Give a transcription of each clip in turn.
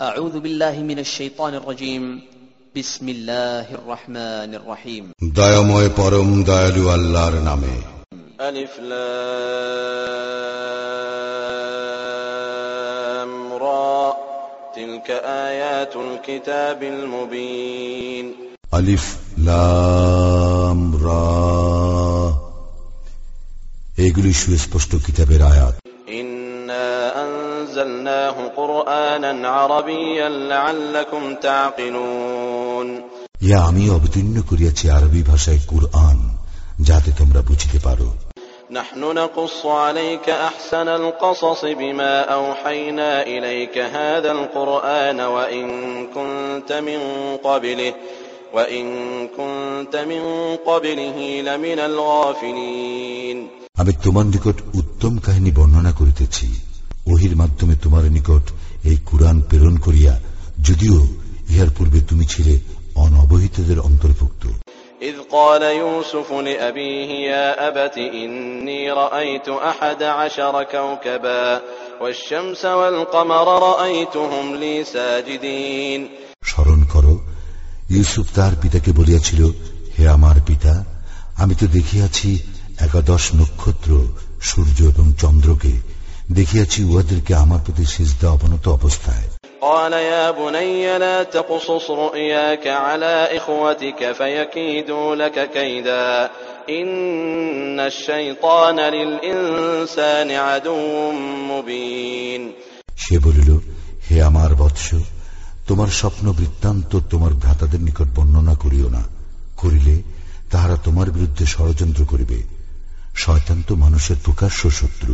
أعوذ بالله من الشيطان الرجيم بسم الله الرحمن الرحيم দয়াময় পরম দয়ালু আল্লাহর নামে ألف لام را تلك آيات الكتاب المبين আলিফ লাম রা এগুলি সুস্পষ্ট কিতাবের আয়াত إنا أنزلناه قرآنا عربيا لعلكم تعقلون ইয়া আমি অবতীর্ণ করিয়াছি আরবি ভাষায় কুরআন যাতে তোমরা বুঝিতে পারো نحن نقص عليك أحسن القصص بما أوحينا إليك هذا القرآن وإن كنت من قبله وإن كنت من قبله لمن الغافلين আমি তোমার নিকট উত্তম কাহিনী বর্ণনা করিতেছি ওহির মাধ্যমে তোমার নিকট এই কুরআন প্রেরণ করিয়া যদিও ইহার পূর্বে তুমি ছিলে অনবহিতদের অন্তর্ভুক্ত إذ قال يوسف لأبيه يا أبت إني رأيت أحد عشر كوكبا والشمس والقمر رأيتهم لي ساجدين স্মরণ করো ইউসুফ তার পিতাকে বলিয়াছিল হে আমার পিতা আমি তো দেখিয়াছি একাদশ নক্ষত্র সূর্য এবং চন্দ্রকে দেখিয়াছি উহাদেরকে আমার প্রতি সিজদা অবনত অবস্থায় قال يا بني لا تقصص رؤياك على إخوتك فيكيدوا لك كيدا إن الشيطان للإنسان عدو مبين সে বলিল হে আমার বৎস তোমার স্বপ্ন বৃত্তান্ত তোমার ভ্রাতাদের নিকট বর্ণনা করিও না করিলে তাহারা তোমার বিরুদ্ধে ষড়যন্ত্র করিবে শয়তান তো মানুষের প্রকাশ্য শত্রু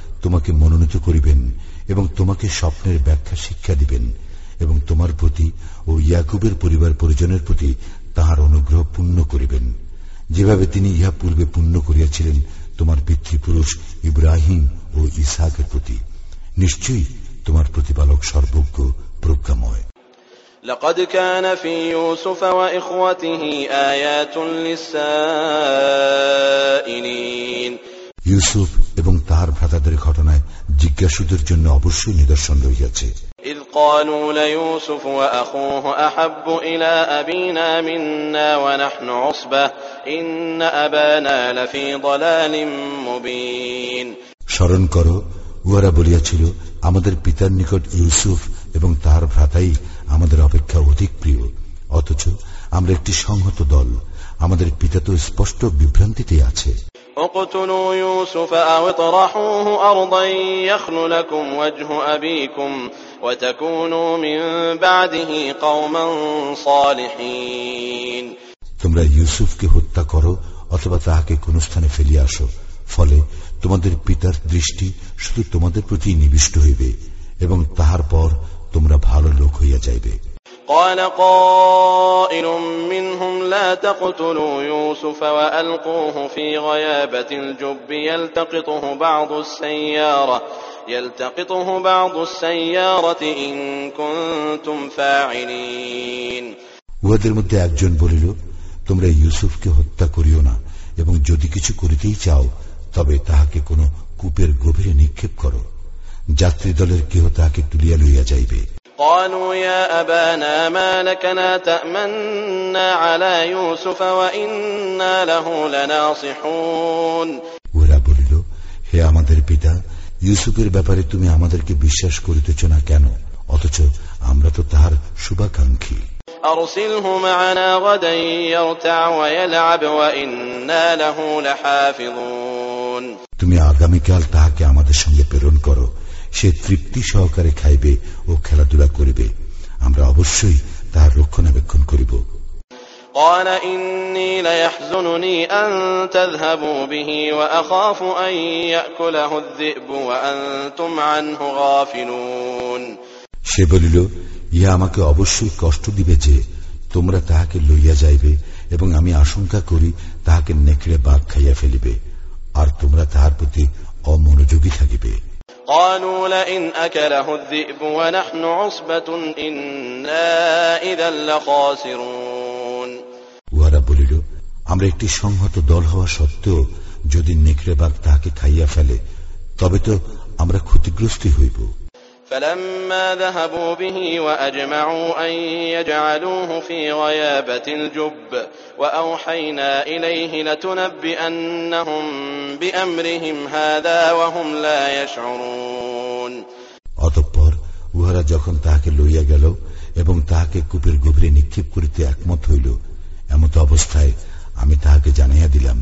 তোমাকে মনোনীত করিবেন এবং তোমাকে স্বপ্নের ব্যাখ্যা শিক্ষা দিবেন এবং তোমার প্রতি ও ইয়াকুবের পরিবার পরিজনের প্রতি তাহার অনুগ্রহ পূর্ণ করিবেন যেভাবে তিনি ইহা পূর্বে পূর্ণ করিয়াছিলেন তোমার পিতৃপুরুষ ইব্রাহিম ও ইসাকের প্রতি নিশ্চয়ই তোমার প্রতিপালক সর্বজ্ঞ প্রজ্ঞাময় لقد كان في يوسف وإخوته آيات للسائلين ইউসুফ এবং তাহার ভ্রাতাদের ঘটনায় জিজ্ঞাসুদের জন্য অবশ্যই নিদর্শন রহিয়াছে إذ قالوا ليوسف وأخوه أحب إلى أبينا منا ونحن عصبة إن أبانا لفي ضلال مبين স্মরণ করো উহারা বলিয়াছিল আমাদের পিতার নিকট ইউসুফ এবং তাহার ভ্রাতাই আমাদের অপেক্ষা অধিক প্রিয় অথচ আমরা একটি সংহত দল আমাদের পিতা তো স্পষ্ট বিভ্রান্তিতে আছে اقتلوا يوسف أو اطرحوه أرضا يخل لكم وجه أبيكم وتكونوا من بعده قوما صالحين তোমরা ইউসুফকে হত্যা করো অথবা তাহাকে কোন স্থানে ফেলিয়া আসো ফলে তোমাদের পিতার দৃষ্টি শুধু তোমাদের প্রতি নিবিষ্ট হইবে এবং তাহার পর তোমরা ভালো লোক হইয়া যাইবে قال قائل منهم لا تقتلوا يوسف وألقوه في غيابة الجب يلتقطه بعض السيارة يلتقطه بعض السيارة إن كنتم فاعلين উহাদের মধ্যে একজন বলিল তোমরা ইউসুফকে হত্যা করিও না এবং যদি কিছু করিতেই চাও তবে তাহাকে কোনো কূপের গভীরে নিক্ষেপ করো যাত্রী দলের কেহ তাহাকে তুলিয়া লইয়া যাইবে قالوا يا أبانا ما لك لا تأمنا على يوسف وإنا له لناصحون উহারা বলিল হে আমাদের পিতা ইউসুফের ব্যাপারে তুমি আমাদেরকে বিশ্বাস করিতেছ না কেন অথচ আমরা তো তাহার শুভাকাঙ্ক্ষী أرسله معنا غدا يرتع ويلعب وإنا له لحافظون তুমি আগামীকাল তাহাকে আমাদের সঙ্গে প্রেরণ করো সে তৃপ্তি সহকারে খাইবে ও খেলাধুলা করিবে আমরা অবশ্যই তাহার রক্ষণাবেক্ষণ করিব قال إني ليحزنني أن تذهبوا به وأخاف أن يأكله الذئب وأنتم عنه غافلون সে বলিল ইহা আমাকে অবশ্যই কষ্ট দিবে যে তোমরা তাহাকে লইয়া যাইবে এবং আমি আশঙ্কা করি তাহাকে নেকড়ে বাঘ খাইয়া ফেলিবে আর তোমরা তাহার প্রতি অমনোযোগী থাকিবে قالوا لئن أكله الذئب ونحن عصبة إنا إذا لخاسرون উহারা বলিল আমরা একটি সংহত দল হওয়া সত্ত্বেও যদি নেকড়ে বাঘ তাহাকে খাইয়া ফেলে তবে তো আমরা ক্ষতিগ্রস্ত হইব فلما ذهبوا به وأجمعوا أن يجعلوه في غيابة الجب وأوحينا إليه لتنبئنهم بأمرهم هذا وهم لا يشعرون অতঃপর উহারা যখন তাহাকে লইয়া গেল এবং তাহাকে কূপের গভীরে নিক্ষেপ করিতে একমত হইল এমত অবস্থায় আমি তাহাকে জানাইয়া দিলাম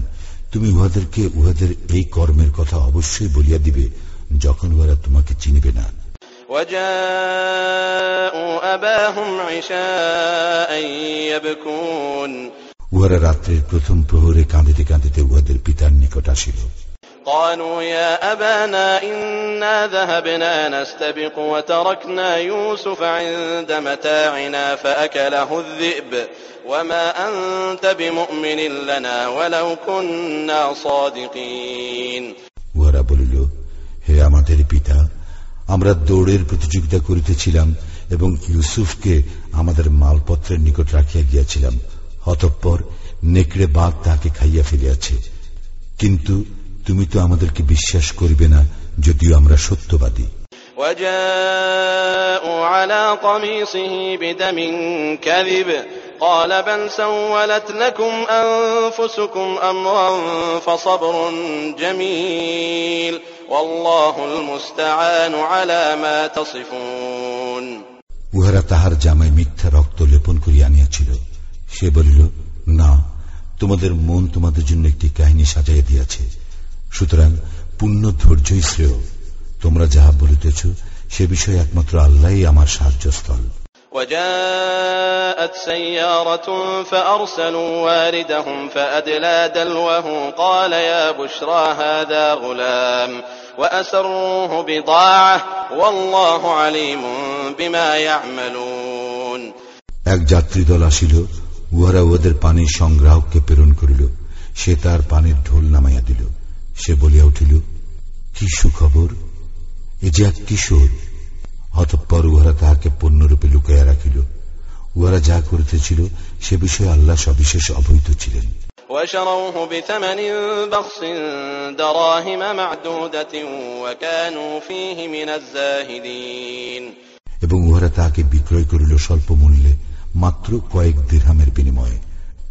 তুমি উহাদেরকে উহাদের এই কর্মের কথা অবশ্যই বলিয়া দিবে যখন উহারা তোমাকে চিনিবে না وجاءوا أباهم عشاء يبكون উহারা রাত্রের প্রথম প্রহরে কাঁদিতে কাঁদিতে উহাদের পিতার নিকট আসিল قالوا يا أبانا إنا ذهبنا نستبق وتركنا يوسف عند متاعنا فأكله الذئب وما أنت بمؤمن لنا ولو كنا صادقين উহারা বলিল হে আমাদের পিতা আমরা দৌড়ের প্রতিযোগিতা করিতেছিলাম এবং ইউসুফকে আমাদের মালপত্রের নিকট রাখিয়া গিয়াছিলাম অতঃপর নেকড়ে বাঘ তাহাকে খাইয়া ফেলিয়াছে কিন্তু তুমি তো আমাদেরকে বিশ্বাস করিবে না যদিও আমরা সত্যবাদী وجاءوا على قميصه بدم كذب قال بل سولت لكم أنفسكم أمرا فصبر جميل والله المستعان على ما تصفون উহারা তাহার জামায় মিথ্যা রক্ত লেপন করিয়া আনিয়াছিল সে বলিল না তোমাদের মন তোমাদের জন্য একটি কাহিনী সাজাইয়া দিয়াছে সুতরাং পূর্ণ ধৈর্যই শ্রেয় তোমরা যাহা বলিতেছ সে বিষয়ে একমাত্র আল্লাহই আমার সাহায্যস্থল وجاءت سيارة فأرسلوا واردهم فأدلى دلوه قال يا بشرى هذا غلام وأسروه بضاعة والله عليم بما يعملون এক যাত্রী দল আসিল উহারা উহাদের পানির সংগ্রাহককে প্রেরণ করিল সে তার পানির ঢোল নামাইয়া দিল সে বলিয়া উঠিল কি সুখবর এ যে এক কিশোর অতঃপর উহারা তাহাকে পূর্ণরূপে লুকাইয়া রাখিল। উহারা যা করিতেছিল সে বিষয়ে আল্লাহ সবিশেষ অবহিত ছিলেন। এবং উহারা তাহাকে বিক্রয় করিল স্বল্প মূল্যে মাত্র কয়েক দীর্হামের বিনিময়ে।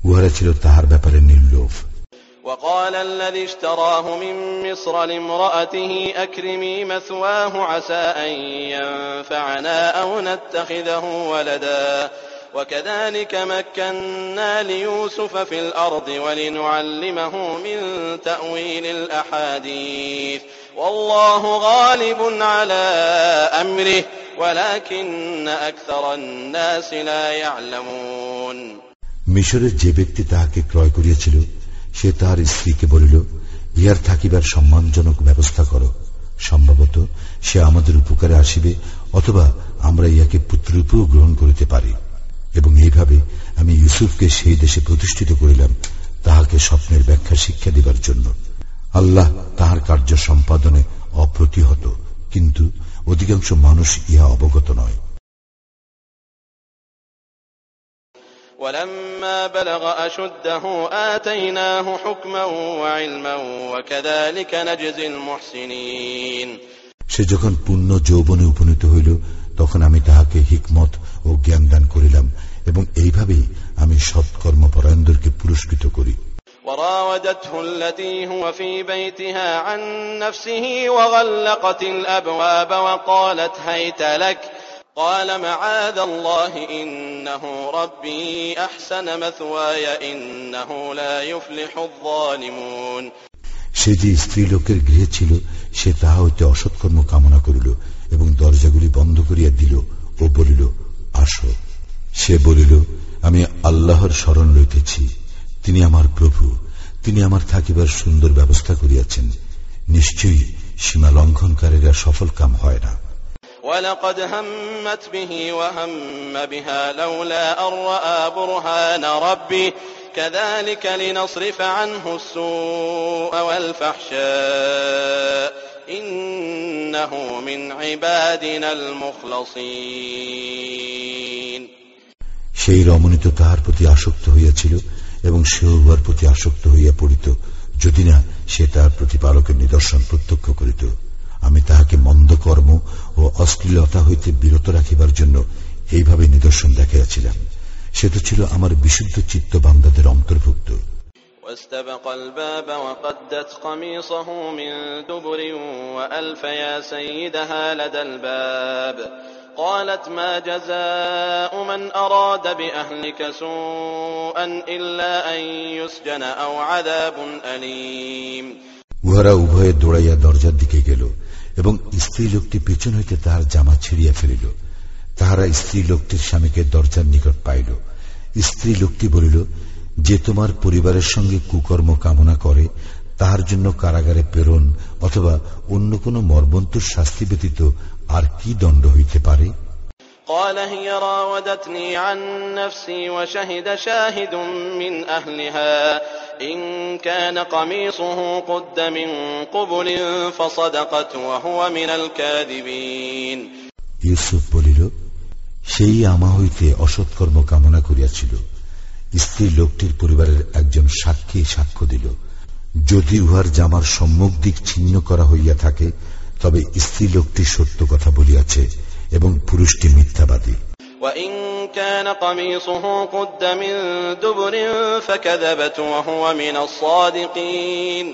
উহারা ছিল তাহার ব্যাপারে নির্লোভ। وقال الذي اشتراه من مصر لامرأته أكرمي مثواه عسى أن ينفعنا أو نتخذه ولدا وكذلك مكنا ليوسف في الأرض ولنعلمه من تأويل الأحاديث والله غالب على أمره ولكن أكثر الناس لا يعلمون মিশরের যে ব্যক্তি তাহাকে ক্রয় করিয়াছিল সে তাহার স্ত্রীকে বলিল ইহার থাকিবার সম্মানজনক ব্যবস্থা করো। সম্ভবত সে আমাদের উপকারে আসিবে, অথবা আমরা ইয়াকে পুত্ররূপেও গ্রহণ করিতে পারি। এবং এইভাবে আমি ইউসুফকে সেই দেশে প্রতিষ্ঠিত করিলাম, তাহাকে স্বপ্নের ব্যাখ্যা শিক্ষা দিবার জন্য। আল্লাহ তাহার কার্য সম্পাদনে অপ্রতিহত, কিন্তু অধিকাংশ মানুষ ইহা অবগত নয়। ولما بلغ أشده آتيناه حكما وعلما وكذلك نجزي المحسنين সে যখন পূর্ণ যৌবনে উপনীত হইল তখন আমি তাহাকে হিকমত ও জ্ঞান দান করিলাম এবং এইভাবেই আমি সৎকর্মপরায়ণদেরকে পুরস্কৃত করি وراودته التي هو في بيتها عن نفسه وغلقت الأبواب وقالت هيت لك قال معاذ الله إنه ربي أحسن مثواي إنه لا يفلح الظالمون সে যে স্ত্রী লোকের গৃহে ছিল সে তাহা হইতে অসৎকর্ম কামনা করিল এবং দরজাগুলি বন্ধ করিয়া দিল ও বলিল আসো সে বলিল আমি আল্লাহর স্মরণ লইতেছি তিনি আমার প্রভু তিনি আমার থাকিবার সুন্দর ব্যবস্থা করিয়াছেন নিশ্চয়ই সীমা লঙ্ঘনকারীরা সফল কাম হয় না ولقد همت به وهم بها لولا أن رأى برهان ربه كذلك لنصرف عنه السوء والفحشاء إنه من عبادنا المخلصين সেই রমণী তো তাহার প্রতি আসক্ত হইয়াছিল এবং সেও উহার প্রতি আসক্ত হইয়া পড়িত যদি না সে তাহার প্রতিপালকের নিদর্শন প্রত্যক্ষ করিত আমি তাহাকে মন্দ কর্ম ও অশ্লীলতা হইতে বিরত রাখিবার জন্য এইভাবে নিদর্শন দেখাইয়াছিলাম সে তো ছিল আমার বিশুদ্ধ চিত্ত বান্দাদের অন্তর্ভুক্ত واستبق الباب وقدت قميصه من دبر وألف يا سيدها لدى الباب قالت ما جزاء من أراد بأهلك سوءا إلا أن يسجن أو عذاب أليم উহারা উভয়ে দৌড়াইয়া দরজার দিকে গেল এবং স্ত্রী লোকটি পেছন হইতে তাহার জামা ছিঁড়িয়া ফেলিল। তাহারা স্ত্রী লোকটির স্বামীকে দরজার নিকট পাইল। স্ত্রী লোকটি বলিল, যে তোমার পরিবারের সঙ্গে কুকর্ম কামনা করে, তাহার জন্য কারাগারে প্রেরণ অথবা অন্য কোনো মর্মন্তুর শাস্তি ব্যতীত আর কি দণ্ড হইতে পারে? قال هي راودتني عن نفسي وشهد شاهد من أهلها إن كان قميصه قد من قبل فصدقت وهو من الكاذبين ইউসুফ বলিল সেই আমা হইতে অসৎকর্ম কামনা করিয়াছিল স্ত্রী লোকটির পরিবারের একজন সাক্ষী সাক্ষ্য দিল যদি উহার জামার সম্মুখ দিক ছিন্ন করা হইয়া থাকে তবে স্ত্রী লোকটি সত্য কথা বলিয়াছে এবং পুরুষটি মিথ্যাবাদী وإن كان قميصه قد من دبر فكذبت وهو من الصادقين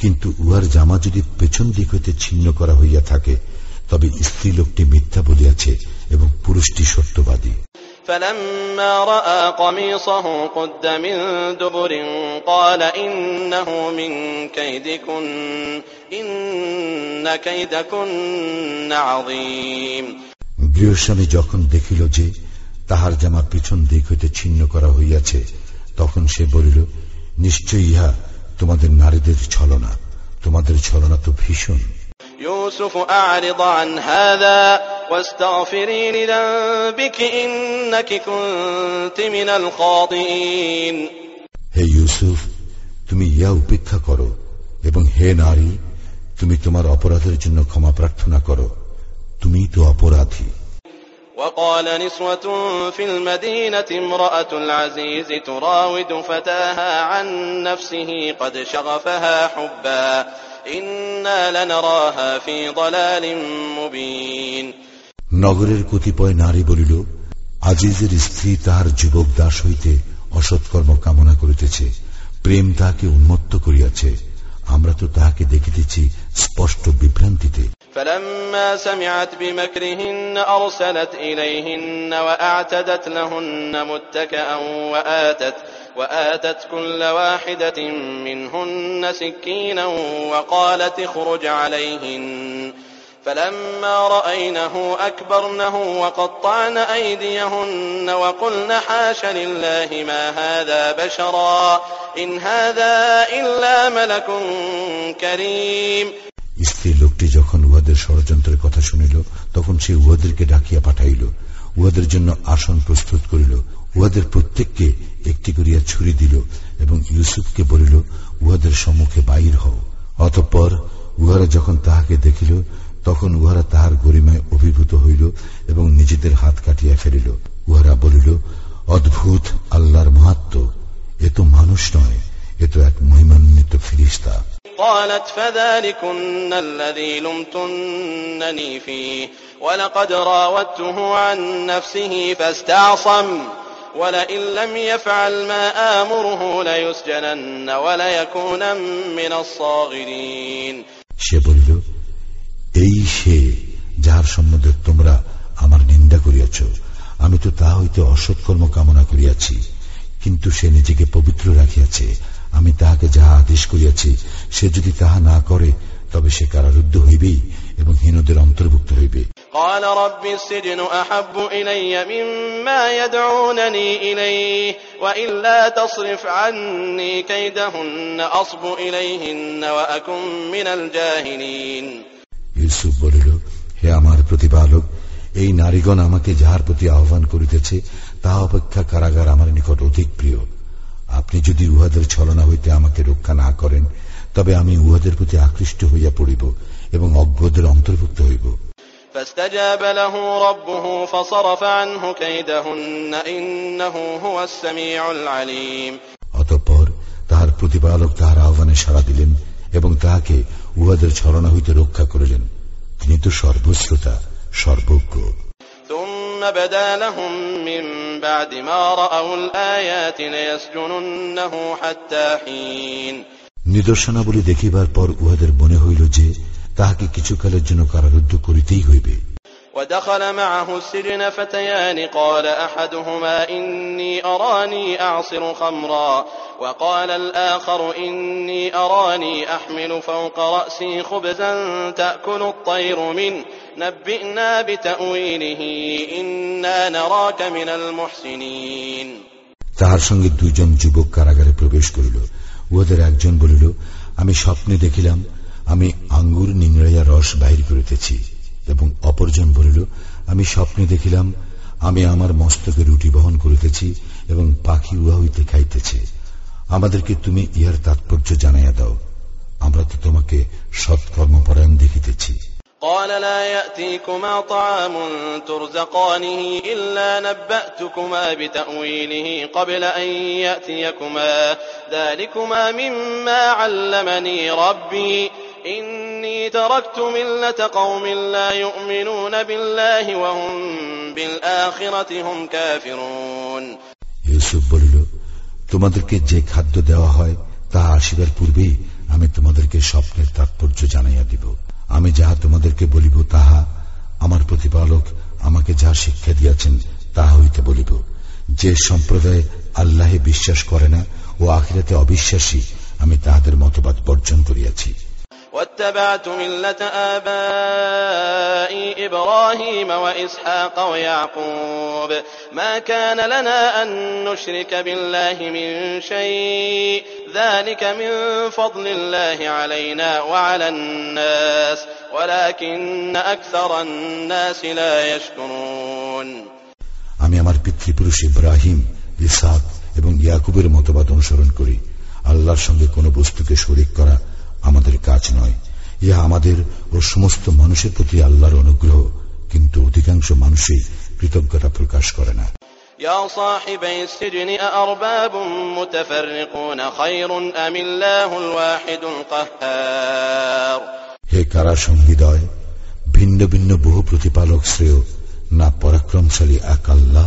কিন্তু উহার জামা যদি পেছন দিক হইতে ছিন্ন করা হইয়া থাকে তবে স্ত্রী লোকটি মিথ্যা বলিয়াছে এবং পুরুষটি সত্যবাদী فلما رأى قميصه قد من دبر قال إنه من كيدكن إن كيدكن عظيم গৃহস্বামী যখন দেখিল যে তাহার জামা পিছন দিক হইতে ছিন্ন করা হইয়াছে তখন সে বলিল নিশ্চয় ইহা তোমাদের নারীদের ছলনা তোমাদের ছলনা তো ভীষণ يوسف أعرض عن هذا واستغفري لذنبك إنك كنت من الخاطئين হে ইউসুফ তুমি ইয়া উপেক্ষা করো এবং হে নারী তুমি তোমার অপরাধের জন্য ক্ষমা প্রার্থনা করো তুমি তো অপরাধী وقال نسوة في المدينة امرأة العزيز تراود فتاها عن نفسه قد شغفها حبا إنا لنراها في ضلال مبين নগরের কতিপয় নারী বলিল আজিজের স্ত্রী তাহার যুবক দাস হইতে অসৎকর্ম কামনা করিতেছে প্রেম তাহাকে উন্মত্ত করিয়াছে আমরা তো তাহাকে দেখিতেছি স্পষ্ট বিভ্রান্তিতে فلما سمعت بمكرهن أرسلت إليهن وأعتدت لهن متكأ وآتت وآتت كل واحدة منهن سكينا وقالت اخرج عليهن. فلما رأينه أكبرنه وقطعن أيديهن وقلن حاش لله ما هذا بشرا إن هذا إلا ملك كريم. স্ত্রী লোকটি যখন উহাদের ষড়যন্ত্রের কথা শুনিল, তখন সে উহাদেরকে ডাকিয়া পাঠাইল। উহাদের জন্য আসন প্রস্তুত করিল। উহাদের প্রত্যেককে একটি করিয়া ছুরি দিল এবং ইউসুফকে বলিল, উহাদের সম্মুখে বাইর হও। অতঃপর উহারা যখন তাহাকে দেখিল, তখন উহারা তাহার গরিমায় অভিভূত হইল এবং নিজেদের হাত কাটিয়া ফেলিল। উহারা বলিল, অদ্ভুত, আল্লাহর মাহাত্ম! এ তো মানুষ নয়, এ তো এক মহিমান্বিত قالت فذلكن الذي لمتنني فيه ولقد راودته عن نفسه فاستعصم ولئن لم يفعل ما آمره ليسجنن وليكونا من الصاغرين সে বলিল এই সে যাহার সম্বন্ধে তোমরা আমার নিন্দা করিয়াছ আমি তো তা হইতে অসৎকর্ম কামনা করিয়াছি কিন্তু সে নিজেকে পবিত্র রাখিয়াছে আমি তাহাকে যাহা আদেশ করিয়াছি সে যদি তাহা না করে তবে সে কারারুদ্ধ হইবেই এবং হীনদের অন্তর্ভুক্ত হইবে قال رب السجن أحب إلي مما يدعونني إليه وإلا تصرف عني كيدهن أصب إليهن وأكن من الجاهلين ইউসুফ বলিল হে আমার প্রতিপালক এই নারীগণ আমাকে যাহার প্রতি আহ্বান করিতেছে তাহা অপেক্ষা কারাগার আমার নিকট অধিক প্রিয় আপনি যদি উহাদের ছলনা হইতে আমাকে রক্ষা না করেন তবে আমি উহাদের প্রতি আকৃষ্ট হইয়া পড়িব এবং অজ্ঞদের অন্তর্ভুক্ত হইব فاستجاب له ربه فصرف عنه كيدهن إنه هو السميع العليم অতঃপর তাহার প্রতিপালক তাহার আহ্বানে সাড়া দিলেন এবং তাহাকে উহাদের ছলনা হইতে রক্ষা করিলেন তিনি তো সর্বশ্রোতা সর্বজ্ঞ ثم بدا لهم من بعد ما رأوا الآيات ليسجننه حتى حين নিদর্শনাবলী দেখিবার পর উহাদের মনে হইল যে তাহাকে কিছুকালের জন্য কারারুদ্ধ করিতেই হইবে ودخل معه السجن فتيان قال احدهما اني اراني اعصر خمرا وقال الاخر اني اراني احمل فوق راسي خبزا تاكل الطير منه نبئنا بتاويله انا نراك من المحسنين তাহার সঙ্গে দুইজন যুবক কারাগারে প্রবেশ করিল উহাদের একজন বলিল আমি স্বপ্নে দেখিলাম আমি আঙ্গুর নিংড়াইয়া রস বাহির করিতেছি এবং অপরজন বলিল আমি স্বপ্নে দেখিলাম আমি আমার মস্তকে রুটি বহন করিতেছি এবং পাখি উহা হইতে খাইতেছে আমাদেরকে তুমি ইহার তাৎপর্য জানাইয়া দাও আমরা তো তোমাকে সৎকর্মপরায়ণ দেখিতেছি قال لا يأتيكما طعام ترزقانه إلا نبأتكما بتأويله قبل أن يأتيكما ذلكما مما علمني ربي إني تركت ملة قوم لا يؤمنون بالله وهم بالآخرة هم كافرون ইউসুফ বলিল তোমাদেরকে যে খাদ্য দেওয়া হয় তাহা আসিবার পূর্বেই আমি তোমাদেরকে স্বপ্নের তাৎপর্য জানাইয়া দিব আমি যাহা তোমাদেরকে বলিব তাহা আমার প্রতিপালক আমাকে যা শিক্ষা দিয়াছেন তাহা হইতে বলিব যে সম্প্রদায় আল্লাহে বিশ্বাস করে না ও আখিরাতে অবিশ্বাসী আমি তাহাদের মতবাদ বর্জন করিয়াছি واتبعت ملة آبائي إبراهيم وإسحاق ويعقوب ما كان لنا أن نشرك بالله من شيء ذلك من فضل الله علينا وعلى الناس ولكن أكثر الناس لا يشكرون আমি আমার পিতৃপুরুষ ইব্রাহিম ইসাক এবং ইয়াকুবের মতবাদ অনুসরণ করি আল্লাহর সঙ্গে কোন বস্তুকে শরিক করা আমাদের কাজ নয় ইহা আমাদের ও সমস্ত মানুষের প্রতি আল্লাহর অনুগ্রহ কিন্তু অধিকাংশ মানুষই কৃতজ্ঞতা প্রকাশ করে না يا صاحبي السجن أأرباب متفرقون خير أم الله الواحد القهار হে কারা সঙ্গীদয় ভিন্ন ভিন্ন বহু প্রতিপালক শ্রেয় না পরাক্রমশালী এক আল্লাহ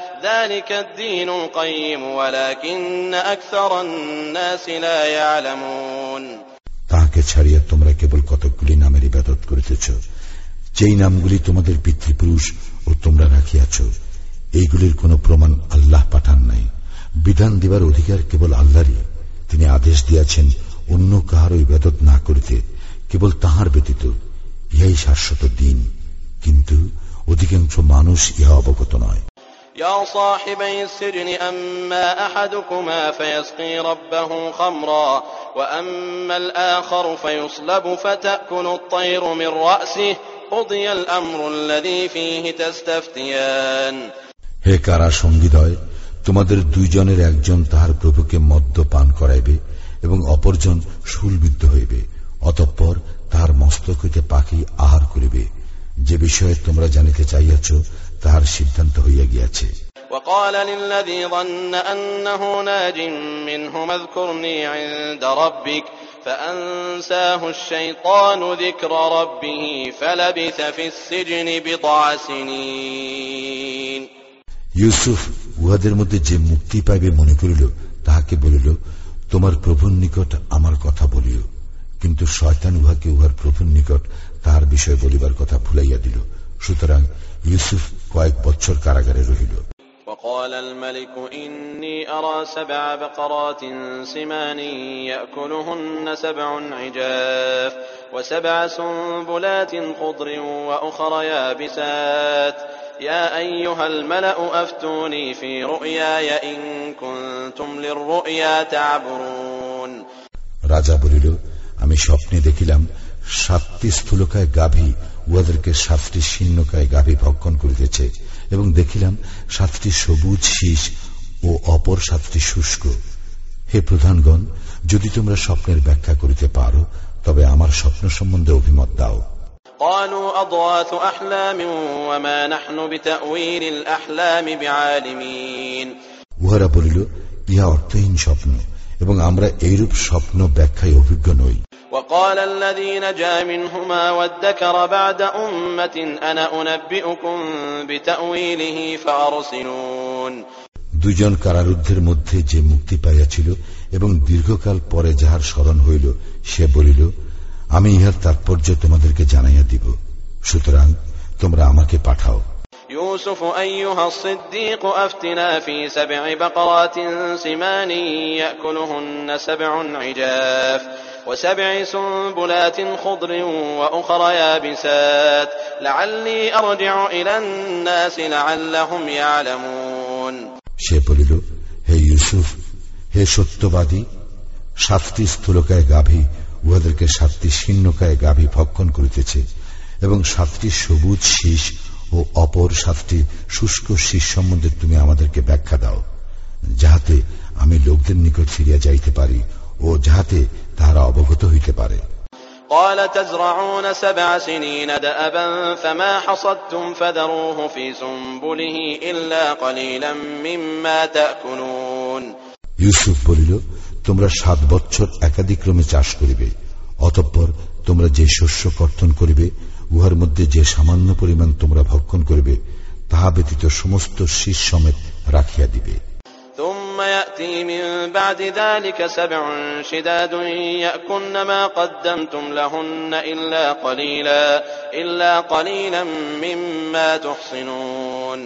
ذلك الدين القيم ولكن أكثر الناس لا يعلمون তাহাকে ছাড়িয়া তোমরা কেবল কতকগুলি নামের ইবাদত করিতেছ যেই নামগুলি তোমাদের পিতৃপুরুষ ও তোমরা রাখিয়াছ এইগুলির কোন প্রমাণ আল্লাহ পাঠান নাই বিধান দিবার অধিকার কেবল আল্লাহরই তিনি আদেশ দিয়াছেন অন্য কাহারও ইবাদত না করিতে কেবল তাহার ব্যতীত ইহাই শাশ্বত দিন কিন্তু অধিকাংশ মানুষ ইহা অবগত নয় يا صاحبي السجن أما أحدكما فيسقي ربه خمرا وأما الآخر فيصلب فتأكل الطير من رأسه قضي الأمر الذي فيه تستفتيان হে কারা সঙ্গীদয় তোমাদের দুইজনের একজন তাহার প্রভুকে মদ্য পান করাইবে এবং অপরজন শুলবিদ্ধ হইবে অতঃপর তাহার মস্তক হইতে পাখি আহার করিবে যে বিষয়ে তোমরা জানিতে চাইয়াছ তাহার সিদ্ধান্ত হইয়া গিয়াছে وقال للذي ظن أنه ناج منهما اذكرني عند ربك فأنساه الشيطان ذكر ربه فلبث في السجن بضع سنين ইউসুফ উহাদের মধ্যে যে মুক্তি পাইবে মনে করিল তাহাকে বলিল তোমার প্রভুর নিকট আমার কথা বলিও কিন্তু শয়তান উহাকে উহার প্রভুর নিকট তাহার বিষয় বলিবার কথা ভুলাইয়া দিল সুতরাং ইউসুফ কয়েক বছর কারাগারে রহিল وقال الملك إني أرى سبع بقرات سمان يأكلهن سبع عجاف وسبع سنبلات خضر وأخر يابسات يا أيها الملأ أفتوني في رؤياي إن كنتم للرؤيا تعبرون রাজা বলিল আমি স্বপ্নে দেখিলাম সাতটি স্থূলকায় গাভী উহাদেরকে সাতটি শীর্ণকায় গাভী ভক্ষণ করিতেছে এবং দেখিলাম সাতটি সবুজ শীষ ও অপর সাতটি শুষ্ক হে প্রধানগণ যদি তোমরা স্বপ্নের ব্যাখ্যা করিতে পারো তবে আমার স্বপ্ন সম্বন্ধে অভিমত দাও قالوا أضواث أحلام وما نحن بتأويل الأحلام بعالمين উহারা বলিল ইহা অর্থহীন স্বপ্ন এবং আমরা এইরূপ স্বপ্ন ব্যাখ্যায় অভিজ্ঞ নই وقال الذي نجا منهما وادكر بعد أمة أنا أنبئكم بتأويله فأرسلون দুজন কারারুদ্ধের মধ্যে যে মুক্তি পাইয়াছিল এবং দীর্ঘকাল পরে যাহার স্মরণ হইল সে বলিল আমি ইহার তাৎপর্য তোমাদেরকে জানাইয়া দিব সুতরাং তোমরা আমাকে পাঠাও يوسف أيها الصديق أفتنا في سبع بقرات سمان يأكلهن سبع عجاف وسبع سنبلات خضر وأخر يابسات لعلي أرجع إلى الناس لعلهم يعلمون সে বলিল হে ইউসুফ হে সত্যবাদী সাতটি স্থূলকায় গাভী উহাদেরকে সাতটি শীর্ণকায় গাভী ভক্ষণ করিতেছে এবং সাতটি সবুজ শীষ ও অপর সাতটি শুষ্ক শীষ সম্বন্ধে তুমি আমাদেরকে ব্যাখ্যা দাও যাহাতে আমি লোকদের নিকট ফিরিয়া যাইতে পারি ও যাহাতে তাহারা অবগত হইতে পারে قال تزرعون سبع سنين دأبا فما حصدتم فذروه في سنبله إلا قليلا مما تأكلون ইউসুফ বলিল তোমরা সাত বৎসর একাধিক্রমে চাষ করিবে অতঃপর তোমরা যে শস্য কর্তন করিবে উহার মধ্যে যে সামান্য পরিমাণ তোমরা ভক্ষণ করিবে তাহা ব্যতীত সমস্ত শীষ সমেত রাখিয়া দিবে ثم يأتي من بعد ذلك سبع شداد يأكلن ما قدمتم لهن إلا قليلا إلا قليلا مما تحصنون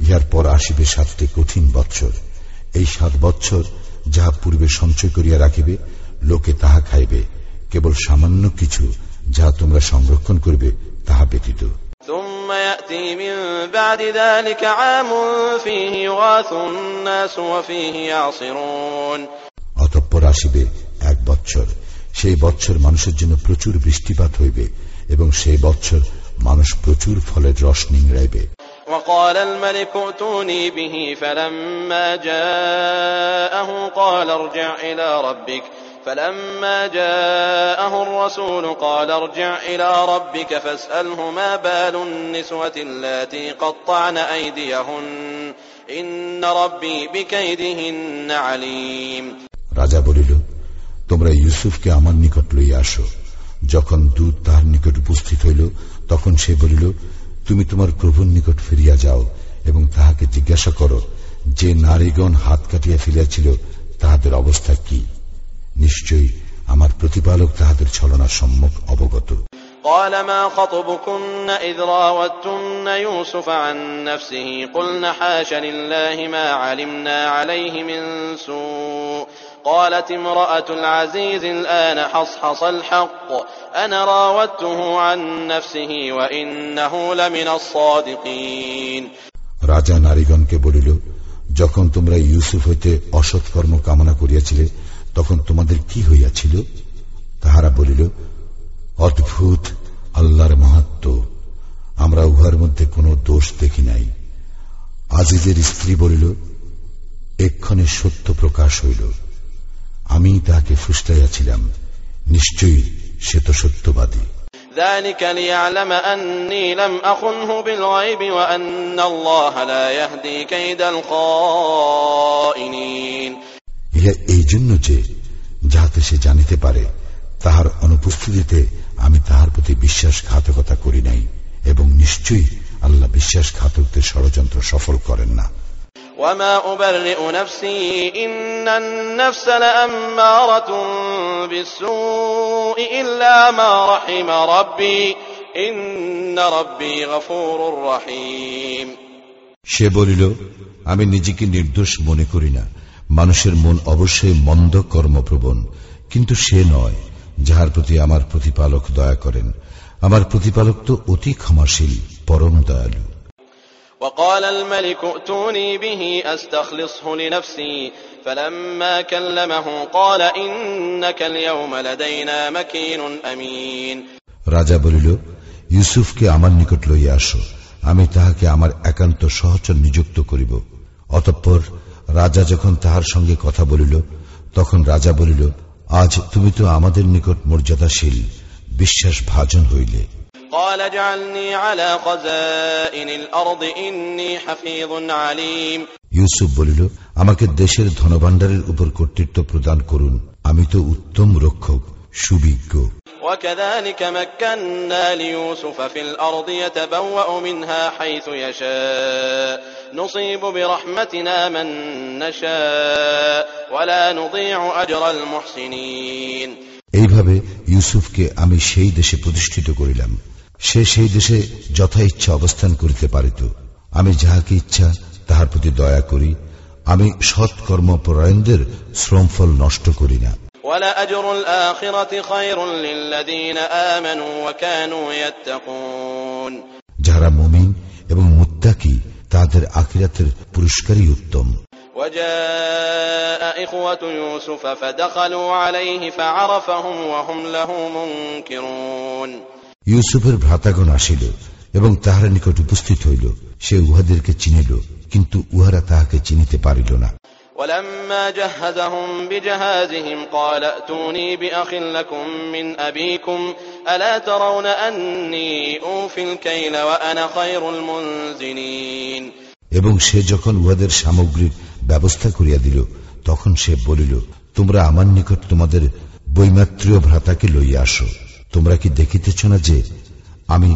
ইহার পর আসিবে সাতটি কঠিন বৎসর এই সাত বৎসর যাহা পূর্বে সঞ্চয় করিয়া রাখিবে লোকে তাহা খাইবে কেবল সামান্য কিছু যাহা তোমরা সংরক্ষণ করিবে তাহা ব্যতীত ثم يأتي من بعد ذلك عام فيه يغاث الناس وفيه يعصرون অতঃপর আসিবে এক বৎসর সেই বৎসর মানুষের জন্য প্রচুর বৃষ্টিপাত হইবে এবং সেই বৎসর মানুষ প্রচুর ফলের রস নিংড়াইবে وقال الملك ائتوني به فلما جاءه قال ارجع إلى ربك فلما جاءه الرسول قال ارجع إلى ربك فاسأله ما بال النسوة اللاتي قطعن أيديهن إن ربي بكيدهن عليم রাজা বলিল তোমরা ইউসুফকে আমার নিকট লইয়া আসো যখন দূত তাহার নিকট উপস্থিত হইল তখন সে বলিল তুমি তোমার প্রভুর নিকট ফিরিয়া যাও এবং তাহাকে জিজ্ঞাসা করো যে নারীগণ হাত কাটিয়া ফেলিয়াছিল তাহাদের অবস্থা কি নিশ্চয়ই আমার প্রতিপালক তাহাদের ছলনার সম্মুখ অবগত قال ما خطبكن إذ راوتن يوسف عن نفسه قلن حاش لله ما علمنا عليه من سوء قالت امرأة العزيز الآن حصحص الحق أنا راودته عن نفسه وإنه لمن الصادقين রাজা নারীগণকে বলিল যখন তোমরা ইউসুফ হইতে অসৎকর্ম কামনা করিয়াছিলে তখন তোমাদের কি হইয়াছিল তাহারা বলিল অদ্ভুত আল্লাহর মাহাত্ম আমরা উহার মধ্যে কোনো দোষ দেখি নাই আজিজের স্ত্রী বলিল এক্ষণে সত্য প্রকাশ হইল আমি তাহাকে ফুসলাইয়াছিলাম নিশ্চয়ই সে তো সত্যবাদী ذلك ليعلم أني لم أخنه بالغيب وأن الله لا يهدي كيد الخائنين ইহা এই জন্য যে যাহাতে সে জানিতে পারে তাহার অনুপস্থিতিতে আমি তাহার প্রতি বিশ্বাসঘাতকতা করি নাই এবং নিশ্চয়ই আল্লাহ বিশ্বাসঘাতকদের ষড়যন্ত্র সফল করেন না وما أبرئ نفسي إن النفس لأمارة بالسوء إلا ما رحم ربي إن ربي غفور رحيم সে বলিল আমি নিজেকে নির্দোষ মনে করি না মানুষের মন অবশ্যই মন্দ কর্মপ্রবণ কিন্তু সে নয় যাহার প্রতি আমার প্রতিপালক দয়া করেন আমার প্রতিপালক তো অতি ক্ষমাশীল পরম দয়ালু وقال الملك ائتوني به استخلصه لنفسي فلما كلمه قال انك اليوم لدينا مكين امين রাজা বলিল ইউসুফকে আমার নিকট লইয়া আসো আমি তাহাকে আমার একান্ত সহচর নিযুক্ত করিব অতঃপর রাজা যখন তাহার সঙ্গে কথা বলিল তখন রাজা বলিল আজ তুমি তো আমাদের নিকট মর্যাদাশীল বিশ্বাস ভাজন হইলে قال اجعلني على خزائن الارض اني حفيظ عليم ইউসুফ বলিল আমাকে দেশের ধনভাণ্ডারের উপর কর্তৃত্ব প্রদান করুন আমি তো উত্তম রক্ষক সুবিজ্ঞ وكذلك مكنا ليوسف في الارض يتبوا منها حيث يشاء نصيب برحمتنا من نشاء ولا نضيع اجر المحسنين এইভাবে ইউসুফকে আমি সেই দেশে প্রতিষ্ঠিত করিলাম সে সেই দেশে যথা ইচ্ছা অবস্থান করিতে পারিত আমি যাহাকে ইচ্ছা তাহার প্রতি দয়া করি আমি সৎকর্ম পরায়ণদের শ্রমফল নষ্ট করি না ولأجر الآخرة خير للذين آمنوا وكانوا يتقون যাহারা মুমিন এবং মুত্তাকি তাদের আখিরাতের পুরস্কারই উত্তম وجاء إخوة يوسف فدخلوا عليه فعرفهم وهم له منكرون ইউসুফের ভ্রাতাগণ আসিল এবং তাহার নিকট উপস্থিত হইল সে উহাদেরকে চিনিল কিন্তু উহারা তাহাকে চিনিতে পারিল না ولما جهزهم بجهازهم قال ائتوني بأخ لكم من أبيكم ألا ترون أني أوفي الكيل وأنا خير المنزلين এবং সে যখন উহাদের সামগ্রীর ব্যবস্থা করিয়া দিল তখন সে বলিল তোমরা আমার নিকট তোমাদের বৈমাত্রীয় ভ্রাতাকে লইয়া আসো তোমরা কি দেখিতেছ না যে আমি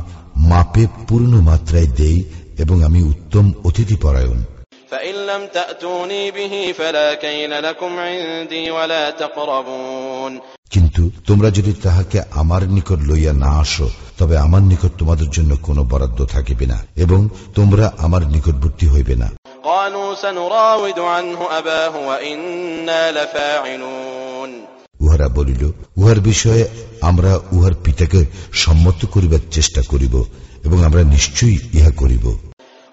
মাপে পূর্ণ মাত্রায় দেই এবং আমি উত্তম অতিথি পরায়ণ فإن لم تأتوني به فلا كيل لكم عندي ولا تقربون কিন্তু তোমরা যদি তাহাকে আমার নিকট লইয়া না আসো তবে আমার নিকট তোমাদের জন্য কোনো বরাদ্দ থাকিবে না এবং তোমরা আমার নিকটবর্তী হইবে না قالوا سنراود عنه أباه وإنا لفاعلون উহারা বলিল উহার বিষয়ে আমরা উহার পিতাকে সম্মত করিবার চেষ্টা করিব এবং আমরা নিশ্চয়ই ইহা করিব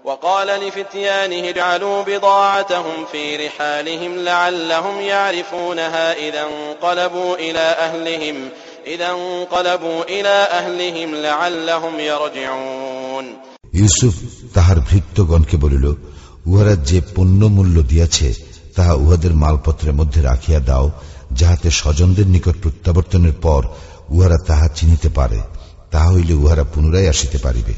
وقال لفتيانه اجعلوا بضاعتهم في رحالهم لعلهم يعرفونها إذا انقلبوا إلى أهلهم إذا انقلبوا إلى أهلهم لعلهم يرجعون ইউসুফ তাহার ভৃত্যগণকে বলিল উহারা যে পণ্য মূল্য দিয়াছে তাহা উহাদের মালপত্রের মধ্যে রাখিয়া দাও যাহাতে স্বজনদের নিকট প্রত্যাবর্তনের পর উহারা তাহা চিনিতে পারে তাহা হইলে উহারা পুনরায় আসিতে পারিবে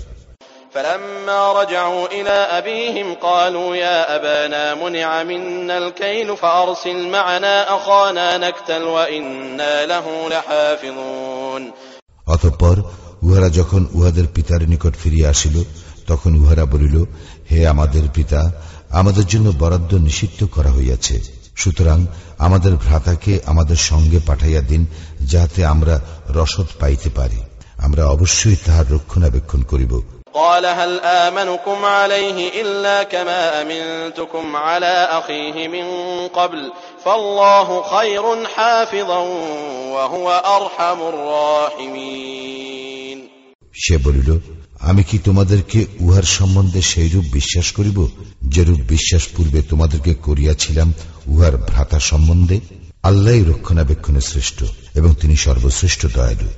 فلما رجعوا إلى أبيهم قالوا يا أبانا منع منا الكيل فأرسل معنا أخانا نكتل وإنا له لحافظون অতঃপর উহারা যখন উহাদের পিতার নিকট ফিরিয়া আসিল তখন উহারা বলিল হে আমাদের পিতা আমাদের জন্য বরাদ্দ নিষিদ্ধ করা হইয়াছে সুতরাং আমাদের ভ্রাতাকে আমাদের সঙ্গে পাঠাইয়া দিন যাহাতে আমরা রসদ পাইতে পারি আমরা অবশ্যই তাহার রক্ষণাবেক্ষণ করিব قال هل آمنكم عليه إلا كما أمنتكم على أخيه من قبل فالله خير حافظا وهو أرحم الراحمين সে বলিল আমি কি তোমাদেরকে উহার সম্বন্ধে সেইরূপ বিশ্বাস করিব যেরূপ বিশ্বাস পূর্বে তোমাদেরকে করিয়াছিলাম উহার ভ্রাতা সম্বন্ধে আল্লাহ রক্ষণাবেক্ষণে শ্রেষ্ঠ এবং তিনি সর্বশ্রেষ্ঠ দয়ালু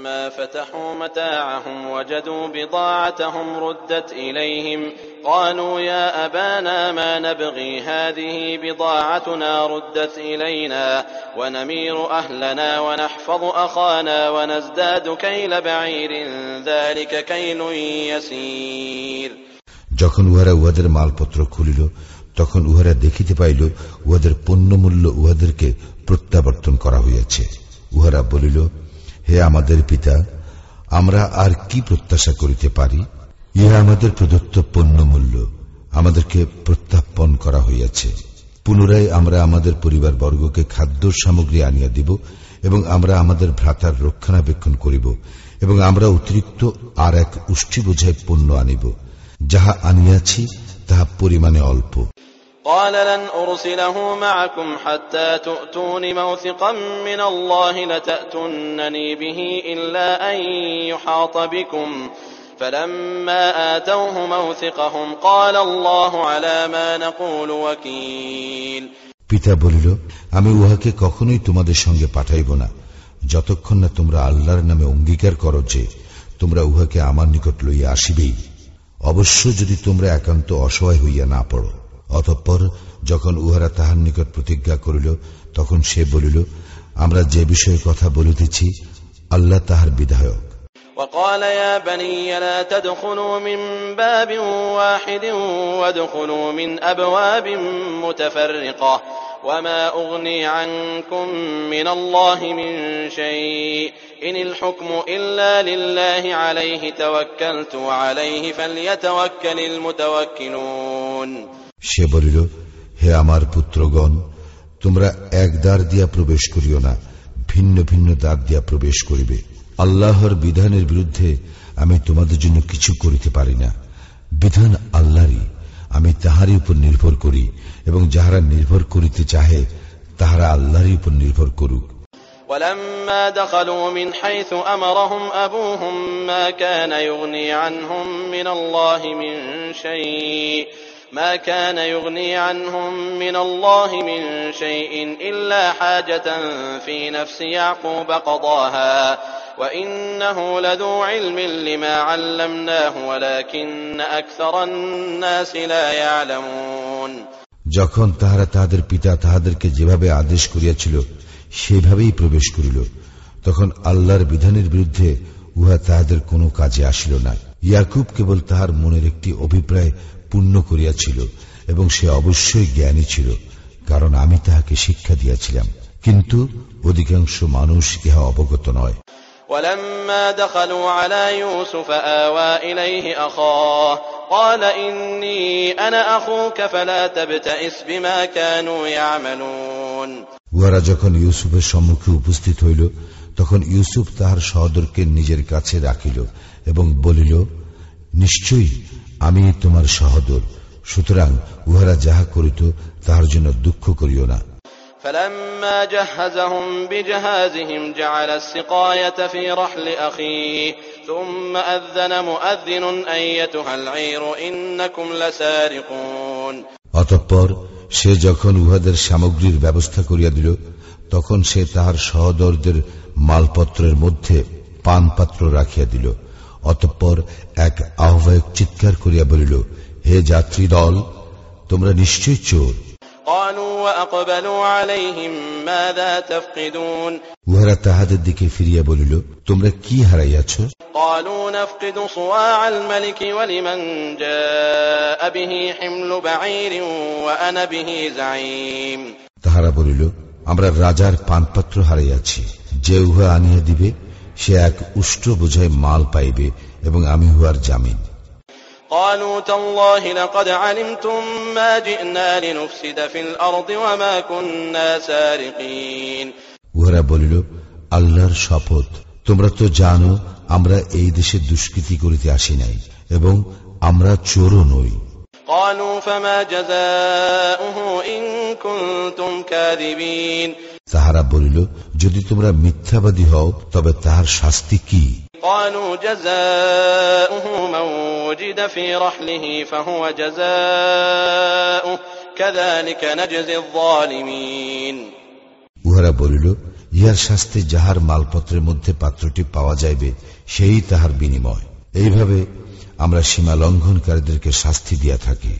ولما فتحوا متاعهم وجدوا بضاعتهم ردت إليهم قالوا يا أبانا ما نبغي هذه بضاعتنا ردت إلينا ونمير أهلنا ونحفظ أخانا ونزداد كيل بعير ذلك كيل يسير যখন উহারা উহাদের মালপত্র খুলিল তখন উহারা দেখিতে পাইল উহাদের পণ্যমূল্য উহাদেরকে প্রত্যাবর্তন করা হইয়াছে উহারা বলিল হে আমাদের পিতা, আমরা আর কি প্রত্যাশা করিতে পারি? ইহা আমাদের প্রদত্ত পণ্যমূল্য, আমাদেরকে প্রত্যাপন করা হইয়াছে। পুনরায় আমরা আমাদের পরিবার বর্গকে খাদ্য সামগ্রী আনিয়া দিব এবং আমরা আমাদের ভ্রাতার রক্ষণাবেক্ষণ করিব এবং আমরা অতিরিক্ত আর এক উষ্টি বোঝায় পণ্য আনিব। যাহা আনিয়াছি, তাহা পরিমাণে অল্প। قال لن أرسله معكم حتى تؤتون موثقا من الله لتأتونني به إلا أن يحاط بكم فلما آتوه موثقهم قال الله على ما نقول وكيل পিতা বলিল আমি উহাকে কখনোই তোমাদের সঙ্গে পাঠাইব না যতক্ষণ না তোমরা আল্লাহর নামে অঙ্গীকার করো যে তোমরা উহাকে আমার নিকট লইয়া আসিবেই অবশ্য যদি তোমরা একান্ত অসহায় হইয়া না পড়ো অতঃপর যখন উহারা তাহার নিকট প্রতিজ্ঞা করিল তখন সে বলিল আমরা যে বিষয়ে কথা বলিতেছি আল্লাহ তাহার বিধায়ক وقال يا بني لا تدخلوا من باب واحد وادخلوا من أبواب متفرقة وما أغني عنكم من الله من شيء إن الحكم إلا لله عليه توكلت وعليه فليتوكل المتوكلون সে বলিল হে আমার পুত্রগণ তোমরা এক দ্বার দিয়া প্রবেশ করিও না ভিন্ন ভিন্ন দ্বার দিয়া প্রবেশ করিবে আল্লাহর বিধানের বিরুদ্ধে আমি তোমাদের জন্য কিছু করিতে পারি না বিধান আল্লাহরই আমি তাহারই উপর নির্ভর করি এবং যাহারা নির্ভর করিতে চাহে তাহারা আল্লাহরই উপর নির্ভর করুক ولما دخلوا من حيث أمرهم أبوهم ما كان يغني عنهم من الله من شيء ما كان يغني عنهم من الله من شيء إلا حاجة في نفس يعقوب قضاها وإنه لذو علم لما علمناه ولكن أكثر الناس لا يعلمون যখন তাহারা তাহাদের পিতা তাহাদেরকে যেভাবে আদেশ করিয়াছিল সেভাবেই প্রবেশ করিল তখন আল্লাহর বিধানের বিরুদ্ধে উহা তাহাদের কোনো কাজে আসিল না ইয়াকুব কেবল তাহার মনের একটি অভিপ্রায় পূর্ণ করিয়াছিল এবং সে অবশ্যই জ্ঞানী ছিল কারণ আমি তাহাকে শিক্ষা দিয়াছিলাম কিন্তু অধিকাংশ মানুষ ইহা অবগত নয় ولما دخلوا على يوسف آوى إليه أخاه قال إني أنا أخوك فلا تبتئس بما كانوا يعملون উহারা যখন ইউসুফের সম্মুখে উপস্থিত হইল তখন ইউসুফ তাহার সহদরকে নিজের কাছে রাখিল এবং বলিল নিশ্চয়ই আমি তোমার সহদর সুতরাং উহারা যাহা করিত তাহার জন্য দুঃখ করিও না فلما جهزهم بجهازهم جعل السقاية في رحل أخيه ثم أذن مؤذن أيتها العير إنكم لسارقون অতঃপর সে যখন উহাদের সামগ্রীর ব্যবস্থা করিয়া দিল তখন সে তাহার সহদরদের মালপত্রের মধ্যে পানপাত্র রাখিয়া দিল অতঃপর এক আহ্বায়ক চিৎকার করিয়া বলিল হে যাত্রী দল তোমরা নিশ্চয় চোর। উহারা তাহাদের দিকে ফিরিয়া বলিল তোমরা কি হারাইয়াছ? তাহারা বলিল আমরা রাজার পানপত্র হারাইয়াছি যে উহা আনিয়া দিবে সে এক উষ্ট্র বোঝায় মাল পাইবে এবং আমি উহার জামিন قالوا تالله لقد علمتم ما جئنا لنفسد في الأرض وما كنا سارقين উহারা বলিল আল্লাহর শপথ তোমরা তো জানো আমরা এই দেশে দুষ্কৃতি করিতে আসি নাই এবং আমরা চোরও নই قالوا فما جزاؤه إن كنتم كاذبين তাহারা বলিল যদি তোমরা মিথ্যাবাদী হও তবে তাহার শাস্তি কি? উহারা বলিল ইহার শাস্তি যাহার মালপত্রের মধ্যে পাত্রটি পাওয়া যাইবে সেই তাহার বিনিময়। এইভাবে আমরা সীমা লঙ্ঘনকারীদেরকে শাস্তি দিয়া থাকি।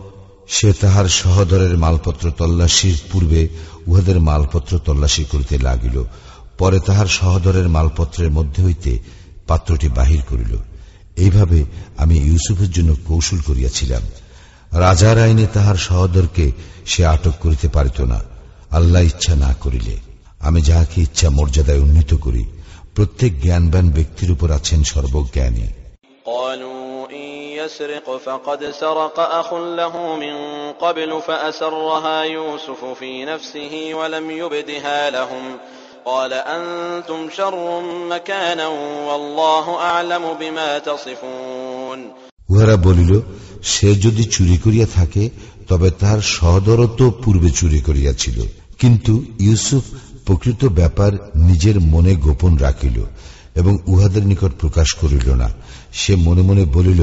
সে তাহার সহদরের মালপত্র তল্লাশির পূর্বে উহাদের মালপত্র তল্লাশি করিতে লাগিল। পরে তাহার সহদরের মালপত্রের মধ্যে হইতে পাত্রটি বাহির করিল। এইভাবে আমি ইউসুফের জন্য কৌশল করিয়াছিলাম। রাজার আইনে তাহার সহদরকে সে আটক করিতে পারিত না। আল্লাহ ইচ্ছা না করিলে। আমি যাহাকে ইচ্ছা মর্যাদায় উন্নীত করি। প্রত্যেক জ্ঞানবান ব্যক্তির উপর আছেন সর্বজ্ঞানী। يسرق فقد سرق أخ له من قبل فأسرها يوسف في نفسه ولم يبدها لهم قال أنتم شر مكانا والله أعلم بما تصفون উহারা বলিল সে যদি চুরি করিয়া থাকে তবে তার সহদরত পূর্বে চুরি করিয়াছিল কিন্তু ইউসুফ প্রকৃত ব্যাপার নিজের মনে গোপন রাখিল এবং উহাদের নিকট প্রকাশ করিল না সে মনে মনে বলিল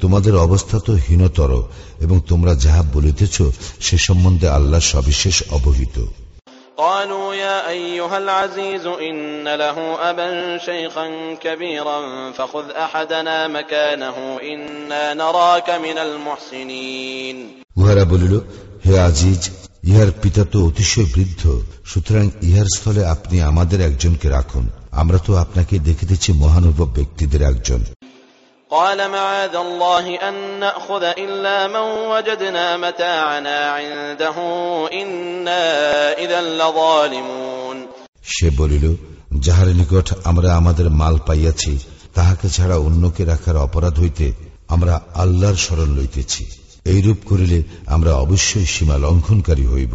তোমাদের অবস্থা তো হীনতর এবং তোমরা যাহা বলিতেছ সে সম্বন্ধে আল্লাহ সবিশেষ অবহিত قالوا يا أيها العزيز إن له أبا شيخا كبيرا فخذ أحدنا مكانه إنا نراك من المحسنين উহারা বলিল হে আজিজ ইহার পিতা তো অতিশয় বৃদ্ধ সুতরাং ইহার স্থলে আপনি আমাদের একজনকে রাখুন আমরা তো আপনাকে দেখিতেছি মহানুভব ব্যক্তিদের একজন قال معاذ الله أن نأخذ إلا من وجدنا متاعنا عنده إنا إذا لظالمون সে বলিল যাহার নিকট আমরা আমাদের মাল পাইয়াছি তাহাকে ছাড়া অন্যকে রাখার অপরাধ হইতে আমরা আল্লাহর স্মরণ লইতেছি এইরূপ করিলে আমরা অবশ্যই সীমা লঙ্ঘনকারী হইব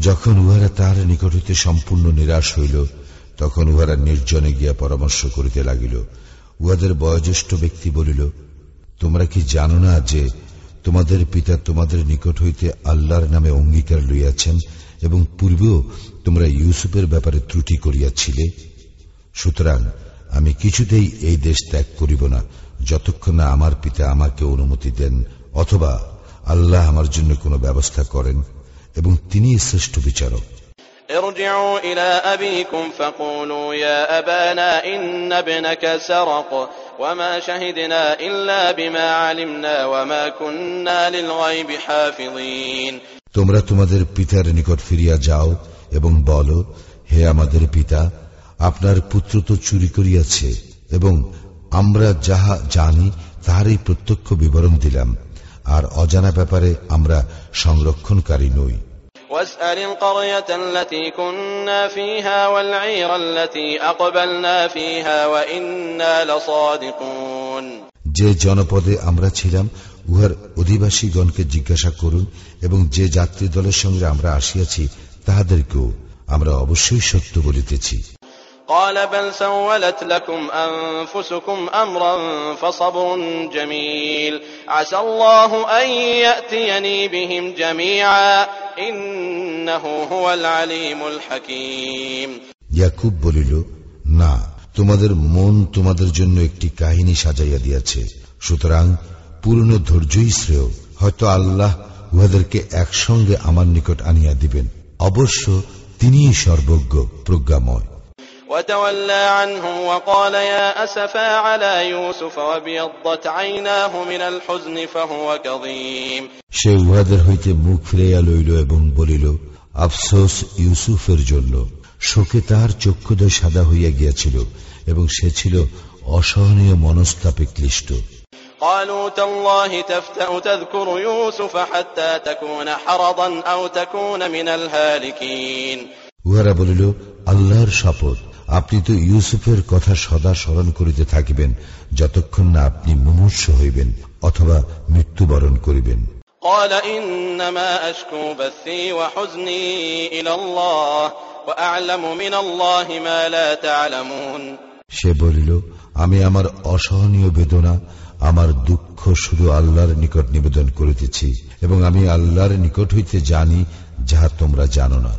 যখন উহারা তাহার নিকট হইতে সম্পূর্ণ নিরাশ হইল, তখন উহারা নির্জনে গিয়া পরামর্শ করিতে লাগিল। উহাদের বয়োজ্যেষ্ঠ ব্যক্তি বলিল, তোমরা কি জানো না যে তোমাদের পিতা তোমাদের নিকট হইতে আল্লাহর নামে অঙ্গীকার লইয়াছেন এবং পূর্বেও তোমরা ইউসুফের ব্যাপারে ত্রুটি করিয়াছিলে? সুতরাং আমি কিছুতেই এই দেশ ত্যাগ করিব না, যতক্ষণ না আমার পিতা আমাকে অনুমতি দেন অথবা আল্লাহ আমার জন্য কোনো ব্যবস্থা করেন। এবং তিনি শ্রেষ্ঠ বিচারক ارجعوا إلى أبيكم فقولوا يا أبانا إن ابنك سرق وما شهدنا إلا بما علمنا وما كنا للغيب حافظين তোমরা তোমাদের পিতার নিকট ফিরিয়া যাও এবং বলো হে আমাদের পিতা আপনার পুত্র তো চুরি করিয়াছে এবং আমরা যাহা জানি তাহারই প্রত্যক্ষ বিবরণ দিলাম আর অজানা ব্যাপারে আমরা সংরক্ষণকারী নই واسأل القرية التي كنا فيها والعير التي أقبلنا فيها وإنا لصادقون যে জনপদে আমরা ছিলাম উহার অধিবাসীগণকে জিজ্ঞাসা করুন এবং যে যাত্রী দলের সঙ্গে আমরা আসিয়াছি তাহাদেরকেও আমরা অবশ্যই সত্য বলিতেছি قال بل سولت لكم أنفسكم أمرا فصبر جميل عسى الله أن يأتيني بهم جميعا إنه هو العليم الحكيم ইয়াকুব বলিল না তোমাদের মন তোমাদের জন্য একটি কাহিনী সাজাইয়া দিয়াছে সুতরাং পূর্ণ ধৈর্যই শ্রেয় হয়তো আল্লাহ উহাদেরকে একসঙ্গে আমার নিকট আনিয়া দিবেন অবশ্য তিনিই সর্বজ্ঞ প্রজ্ঞাময় وتولى عنهم وقال يا أسفا على يوسف وابيضت عيناه من الحزن فهو كظيم সে উহাদের হইতে মুখ ফিরাইয়া লইল এবং বলিল আফসোস ইউসুফের জন্য শোকে তাহার চক্ষুদয় সাদা হইয়া গিয়াছিল এবং সে ছিল অসহনীয় মনস্তাপে ক্লিষ্ট قالوا تالله تفتأ تذكر يوسف حتى تكون حرضا أو تكون من الهالكين উহারা বলিল আল্লাহর শপথ আপনি তো ইউসুফের কথা সদা স্মরণ করিতে থাকিবেন যতক্ষণ না আপনি মুমূর্ষ হইবেন অথবা মৃত্যুবরণ করিবেন قال إنما أشكو بثي وحزني إلى الله وأعلم من الله ما لا تعلمون সে বলিল আমি আমার অসহনীয় বেদনা আমার দুঃখ শুধু আল্লাহর নিকট নিবেদন করিতেছি এবং আমি আল্লাহর নিকট হইতে জানি যাহা তোমরা জানো না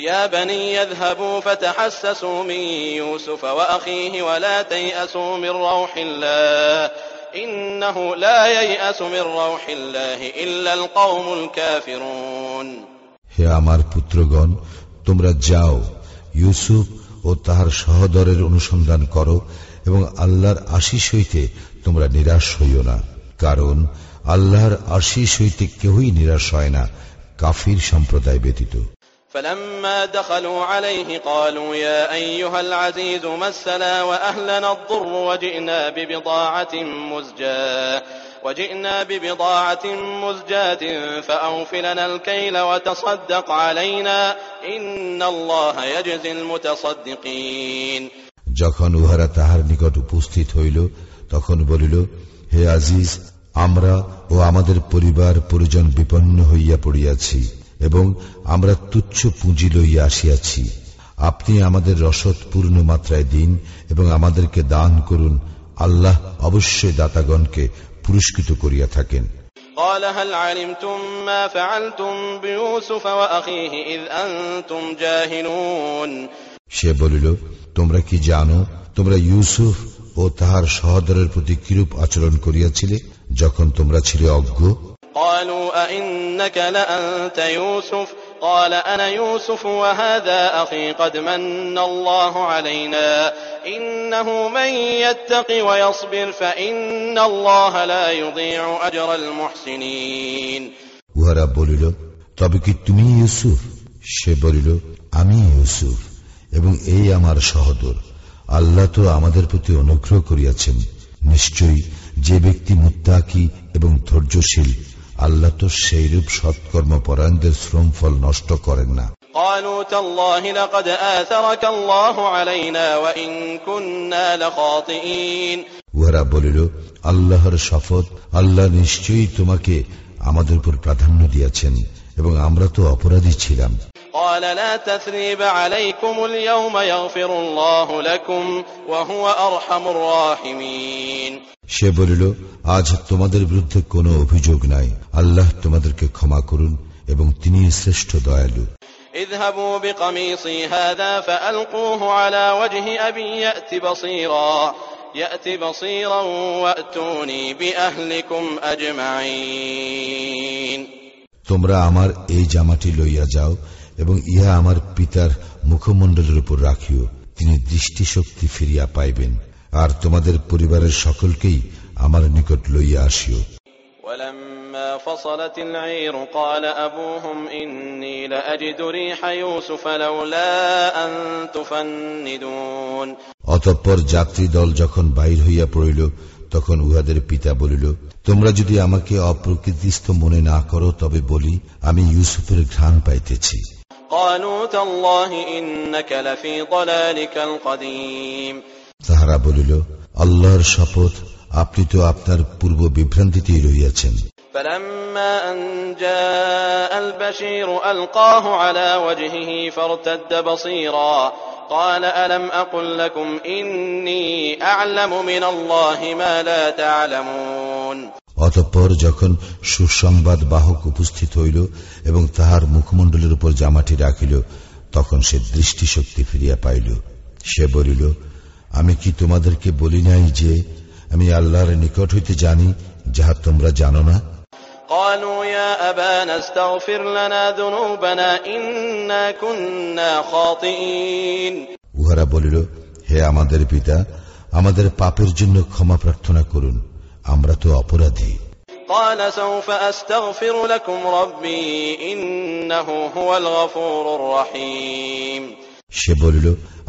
يا بني اذهبوا فتحسسوا من يوسف وأخيه ولا تيأسوا من روح الله إنه لا ييأس من روح الله إلا القوم الكافرون হে আমার পুত্রগণ তোমরা যাও ইউসুফ ও তাহার সহদরের অনুসন্ধান করো এবং আল্লাহর আশিস হইতে তোমরা নিরাশ হইও না কারণ আল্লাহর আশিস হইতে কেহই নিরাশ হয় না কাফির সম্প্রদায় ব্যতীত فلما دخلوا عليه قالوا يا أيها العزيز مسنا وأهلنا الضر وجئنا ببضاعة مزجاة وجئنا ببضاعة مزجاة فأوف لنا الكيل وتصدق علينا إن الله يجزي المتصدقين যখন উহারা তাহার নিকট উপস্থিত হইল তখন বলিল হে আজিজ আমরা ও আমাদের পরিবার পরিজন বিপন্ন হইয়া পড়িয়াছি এবং আমরা তুচ্ছ পুঁজি লইয়া আসিয়াছি আপনি আমাদের রসদ পূর্ণ মাত্রায় দিন এবং আমাদেরকে দান করুন আল্লাহ অবশ্যই দাতাগণকে পুরস্কৃত করিয়া থাকেন قال هل علمتم ما فعلتم بيوسف وأخيه إذ أنتم جاهلون সে বলিল তোমরা কি জানো তোমরা ইউসুফ ও তাহার সহদরের প্রতি কিরূপ আচরণ করিয়াছিলে যখন তোমরা ছিলে অজ্ঞ قالوا أئنك لأنت يوسف قال أنا يوسف وهذا أخي قد من الله علينا إنه من يتق ويصبر فإن الله لا يضيع أجر المحسنين উহারা বলিল তবে কি তুমি ইউসুফ সে বলিল আমি ইউসুফ এবং এই আমার সহদর আল্লাহ তো আমাদের প্রতি অনুগ্রহ করিয়াছেন নিশ্চয়ই যে ব্যক্তি মুত্তাকি এবং ধৈর্যশীল আল্লাহ তো সেইরূপ সৎকর্ম পরায়ণদের শ্রম ফল নষ্ট করেন না قالوا تالله لقد آثرك الله علينا وإن كنا لخاطئين উহারা বলিল আল্লাহর শপথ আল্লাহ নিশ্চয়ই তোমাকে আমাদের উপর প্রাধান্য দিয়াছেন এবং আমরা তো অপরাধী ছিলাম قال لا تثريب عليكم اليوم يغفر الله لكم وهو أرحم الراحمين সে বলিল আজ তোমাদের বিরুদ্ধে কোনো অভিযোগ নাই আল্লাহ তোমাদেরকে ক্ষমা করুন এবং তিনি শ্রেষ্ঠ দয়ালু اذهبوا بقميصي هذا فألقوه على وجه أبي يأت بصيرا يأت بصيرا وأتوني بأهلكم أجمعين তোমরা আমার এই জামাটি লইয়া যাও এবং ইহা আমার পিতার মুখমণ্ডলের উপর রাখিও তিনি দৃষ্টিশক্তি ফিরিয়া পাইবেন আর তোমাদের পরিবারের সকলকেই আমার নিকট লইয়া আসিও ولما فصلت العير قال أبوهم إني لأجد ريح يوسف لولا أن تفندون অতঃপর যাত্রী দল যখন বাহির হইয়া পড়িল তখন উহাদের পিতা বলিল তোমরা যদি আমাকে অপ্রকৃতিস্থ মনে না করো তবে বলি আমি ইউসুফের ঘ্রাণ পাইতেছি قالوا تالله إنك لفي ضلالك القديم তাহারা বলিল আল্লাহর শপথ আপনি তো আপনার পূর্ব বিভ্রান্তিতেই রহিয়াছেন فلما أن جاء البشير ألقاه على وجهه فارتد بصيرا قال ألم أقل لكم إني أعلم من الله ما لا تعلمون অতঃপর যখন সুসংবাদ বাহক উপস্থিত হইল এবং তাহার মুখমণ্ডলের উপর জামাটি রাখিল তখন সে দৃষ্টিশক্তি ফিরিয়া পাইল সে বলিল আমি কি তোমাদেরকে বলি নাই যে আমি আল্লাহর নিকট হইতে জানি যাহা তোমরা জানো না قالوا يا أبانا استغفر لنا ذنوبنا إنا كنا خاطئين উহারা বলিল হে আমাদের পিতা আমাদের পাপের জন্য ক্ষমা প্রার্থনা করুন আমরা তো অপরাধী قال سوف أستغفر لكم ربي إنه هو الغفور الرحيم সে বলিল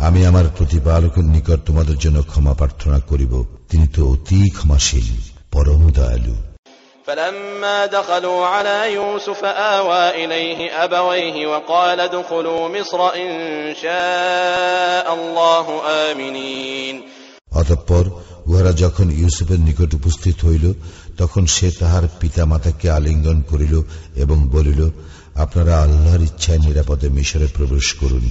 আমি আমার প্রতিপালকের নিকট তোমাদের জন্য ক্ষমা প্রার্থনা করিব তিনি তো অতি ক্ষমাশীল পরম দয়ালু فلما دخلوا على يوسف آوى إليه أبويه وقال ادخلوا مصر إن شاء الله آمنين অতঃপর উহারা যখন ইউসুফের নিকট উপস্থিত হইল, তখন সে তাহার পিতা মাতাকে আলিঙ্গন করিল এবং বলিল, আপনারা আল্লাহর ইচ্ছায় নিরাপদে মিশরে প্রবেশ করুন।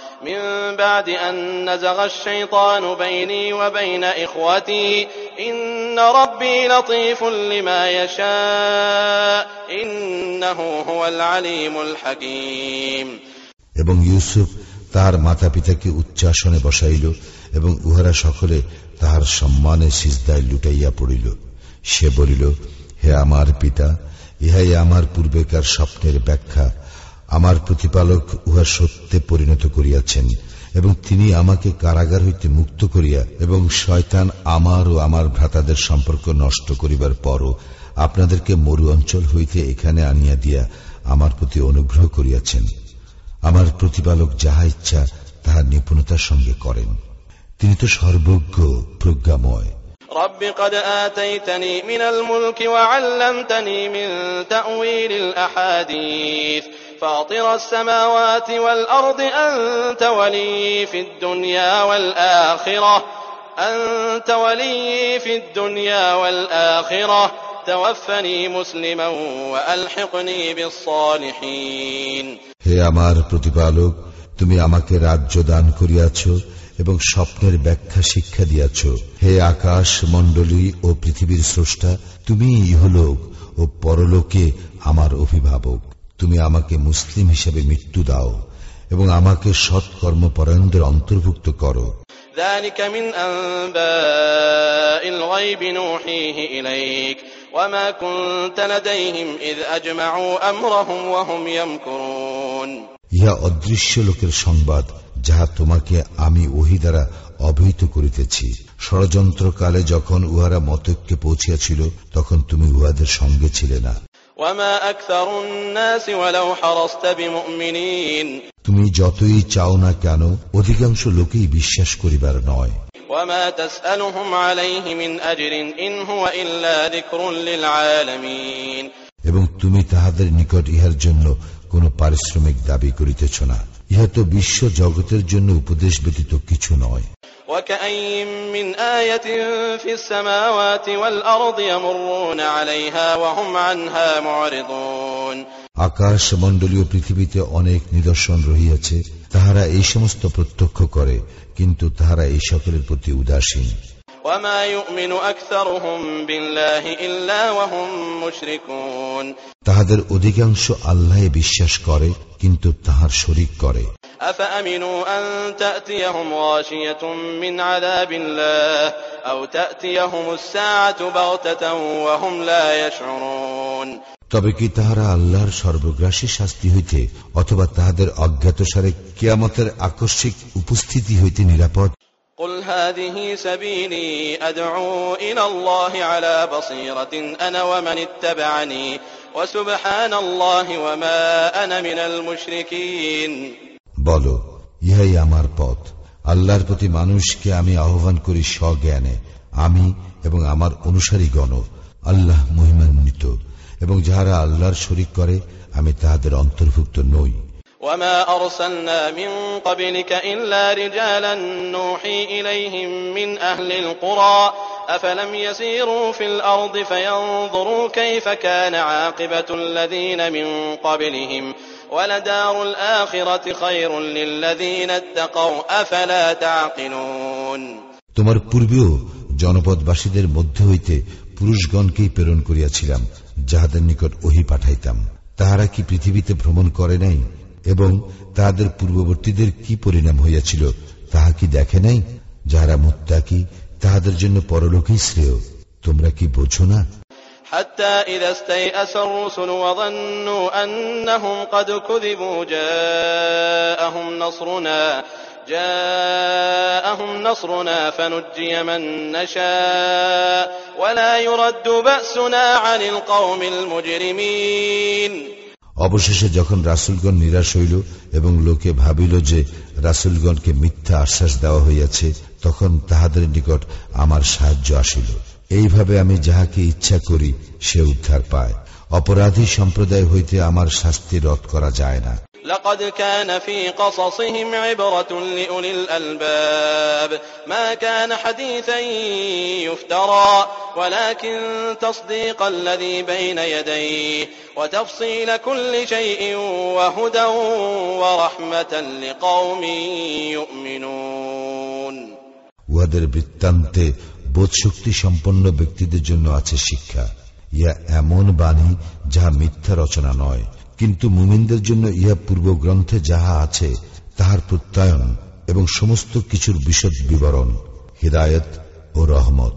من بعد أن نزغ الشيطان بيني وبين إخوتي إن ربي لطيف لما يشاء إنه هو العليم الحكيم এবং ইউসুফ তাহার মাতা পিতাকে উচ্চাসনে বসাইল এবং উহারা সকলে তাহার সম্মানে সিজদায় লুটাইয়া পড়িল সে বলিল হে আমার পিতা ইহাই আমার পূর্বেকার স্বপ্নের ব্যাখ্যা আমার প্রতিপালক উহা সত্যে পরিণত করিয়াছেন এবং তিনি আমাকে কারাগার হইতে মুক্ত করিয়া এবং শয়তান আমার ও আমার ভ্রাতাদের সম্পর্ক নষ্ট করিবার পরও আপনাদেরকে মরু অঞ্চল হইতে এখানে আনিয়া দিয়া আমার প্রতি অনুগ্রহ করিয়াছেন আমার প্রতিপালক যাহা ইচ্ছা তাহার নিপুণতার সঙ্গে করেন তিনি তো সর্বজ্ঞ প্রজ্ঞাময় رب قد آتيتني من الملك وعلمتني من تأويل الأحاديث فاطر السماوات والأرض أنت ولي في الدنيا والآخرة أنت ولي في الدنيا والآخرة توفني مسلما وألحقني بالصالحين হে আমার প্রতিপালক তুমি আমাকে রাজ্য দান করিয়াছ এবং স্বপ্নের ব্যাখ্যা শিক্ষা দিয়াছ হে আকাশ মণ্ডলী ও পৃথিবীর স্রষ্টা তুমি ইহলোক ও পরলোকে আমার অভিভাবক তুমি আমাকে মুসলিম হিসেবে মৃত্যু দাও এবং আমাকে সৎকর্মপরায়ণদের অন্তর্ভুক্ত করো ذلك من أنباء الغيب نوحيه إليك وما كنت لديهم إذ أجمعوا أمرهم وهم يمكرون ইহা অদৃশ্য লোকের সংবাদ যাহা তোমাকে আমি ওহি দ্বারা অবহিত করিতেছি ষড়যন্ত্রকালে যখন উহারা মতৈক্যে পৌঁছিয়াছিল তখন তুমি উহাদের সঙ্গে ছিলে না তুমি যতই চাও না কেন অধিকাংশ লোকেই বিশ্বাস করিবার নয়। এবং তুমি তাহাদের নিকট ইহার জন্য কোন পারিশ্রমিক দাবি করিতেছ না। ইহা তো বিশ্ব জগতের জন্য উপদেশ ব্যতীত কিছু নয়। وكأي من آية في السماوات والأرض يمرون عليها وهم عنها معرضون আকাশ মণ্ডলীয় পৃথিবীতে অনেক নিদর্শন রহিয়াছে তাহারা এই সমস্ত প্রত্যক্ষ করে কিন্তু তাহারা এই সকলের প্রতি উদাসীন وما يؤمن أكثرهم بالله إلا وهم مشركون তাহাদের অধিকাংশ আল্লাহে বিশ্বাস করে কিন্তু তাহার শরিক করে أفأمنوا أن تأتيهم غاشية من عذاب الله أو تأتيهم الساعة بغتة وهم لا يشعرون তবে কি তাহারা আল্লাহর সর্বগ্রাসী শাস্তি হইতে অথবা তাহাদের অজ্ঞাতসারে কিয়ামতের আকস্মিক উপস্থিতি হইতে নিরাপদ قل هذه سبيلي أدعو إلى الله على بصيرة أنا ومن اتبعني وسبحان الله وما أنا من المشركين বল ইহাই আমার পথ আল্লাহর প্রতি মানুষকে আমি আহ্বান করি স্বজ্ঞানে আমি এবং আমার অনুসারীগণ আল্লাহ মহিমান্বিত এবং যাহারা আল্লাহর শরিক করে আমি তাহাদের অন্তর্ভুক্ত নই وما أرسلنا من قبلك إلا رجالا نوحي إليهم من أهل القرى أفلم يسيروا في الأرض فينظروا كيف كان عاقبة الذين من قبلهم ولدار الآخرة خير للذين اتقوا أفلا تعقلون তোমার পূর্বেও জনপদবাসীদের মধ্যে হইতে পুরুষগণকেই প্রেরণ করিয়াছিলাম যাহাদের নিকট ওহি পাঠাইতাম তাহারা কি পৃথিবীতে ভ্রমণ করে নাই এবং তাহাদের পূর্ববর্তীদের কি পরিণাম হইয়াছিল তাহা কি দেখে নাই যাহারা মুত্তাকি তাহাদের জন্য পরলোকেই শ্রেয় তোমরা কি বোঝো না حتى إذا استيأس الرسل وظنوا أنهم قد كذبوا جاءهم نصرنا جاءهم نصرنا فنجي من نشاء ولا يرد بأسنا عن القوم المجرمين অবশেষে যখন রাসুলগণ নিরাশ হইল এবং লোকে ভাবিল যে রাসুলগণকে মিথ্যা আশ্বাস দেওয়া হইয়াছে তখন তাহাদের নিকট আমার সাহায্য আসিল এইভাবে আমি যাহাকে ইচ্ছা করি সে উদ্ধার পায় অপরাধী সম্প্রদায় হইতে আমার শাস্তি রদ করা যায় না لقد كان في قصصهم عبرة لأولي الألباب ما كان حديثا يفترى ولكن تصديق الذي بين يديه وتفصيل كل شيء وهدى ورحمة لقوم يؤمنون উহাদের বৃত্তান্তে বোধশক্তি সম্পন্ন ব্যক্তিদের জন্য আছে শিক্ষা। ইয়া এমন বাণী যাহা মিথ্যা রচনা নয়, কিন্তু মুমিনদের জন্য ইহা পূর্ব গ্রন্থে যাহা আছে, তাহার প্রত্যয়ন এবং সমস্ত কিছুর বিশদ বিবরণ, হৃদায়ত ও রহমত।